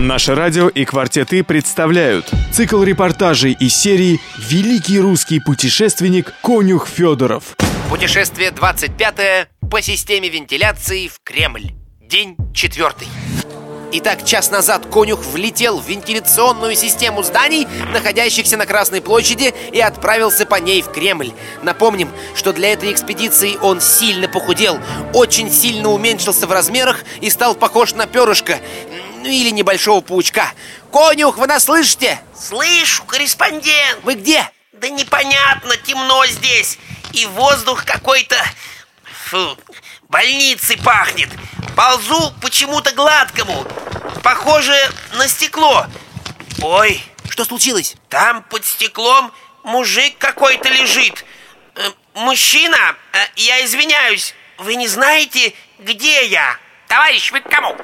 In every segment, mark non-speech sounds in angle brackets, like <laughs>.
Наше радио и «Квартеты» представляют цикл репортажей из серии «Великий русский путешественник Конюх Федоров». Путешествие 25 по системе вентиляции в Кремль. День четвертый. Итак, час назад конюх влетел в вентиляционную систему зданий, находящихся на Красной площади, и отправился по ней в Кремль. Напомним, что для этой экспедиции он сильно похудел, очень сильно уменьшился в размерах и стал похож на перышко, ну или небольшого паучка. Конюх, вы нас слышите? Слышу, корреспондент Вы где? Да непонятно, темно здесь И воздух какой-то Фу, больницей пахнет Ползу почему-то гладкому Похоже на стекло Ой, Что случилось? там под стеклом мужик какой-то лежит Э, Мужчина, э, я извиняюсь Вы не знаете, где я? Товарищ, вы к кому?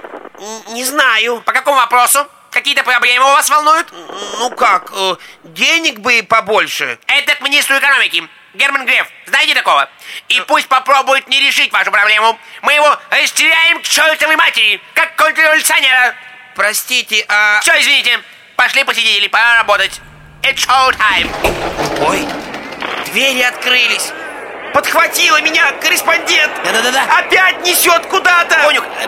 Не знаю По какому вопросу? Какие-то проблемы у вас волнуют? Ну как, э, денег бы побольше Это к министру экономики. Герман Греф, знаете такого? И пусть попробует не решить вашу проблему. Мы его расстреляем к чертовой матери, как контрреволюционера. Простите, а... Все, извините. Пошли посидели, пора работать. It's show time. Ой, двери открылись Подхватила меня корреспондент Да-да-да-да. Опять несет э,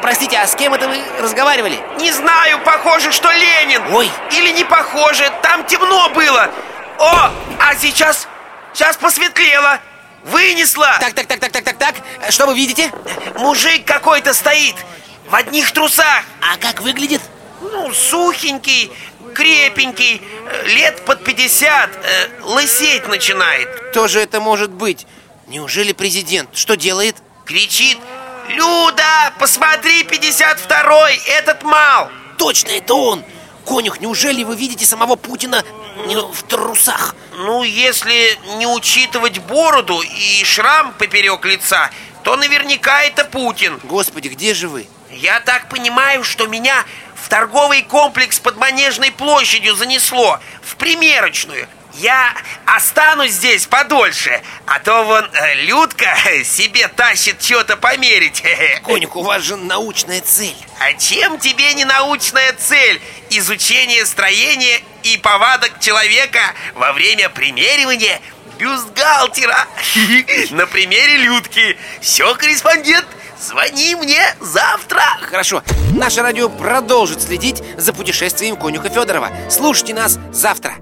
простите, а с кем это вы разговаривали? Не знаю, похоже, что Ленин Ой. Или не похоже, там темно было О, а сейчас, сейчас посветлело Вынесла Так, так, так, так, так, так, так. Э, Что вы видите? Мужик какой-то стоит В одних трусах А как выглядит? Ну, сухенький, крепенький э, Лет под 50 э, Лысеть начинает Кто же это может быть? Неужели президент? Что делает? Кричит Люда, посмотри, 52-й, этот мал Точно, это он! Конюх, неужели вы видите самого Путина м, в трусах? Ну, если не учитывать бороду и шрам поперек лица То наверняка это Путин Господи, где же вы? Я так понимаю, что меня в торговый комплекс под Манежной площадью занесло В примерочную я останусь здесь подольше, а то вон э, Людка <laughs> себе тащит что-то померить. <laughs> Конюх, у вас же научная цель. А чем тебе не научная цель? Изучение строения и повадок человека во время примеривания бюстгальтера <laughs> На примере Людки Все, корреспондент, звони мне завтра Хорошо, наше радио продолжит следить за путешествием конюха Федорова. Слушайте нас завтра.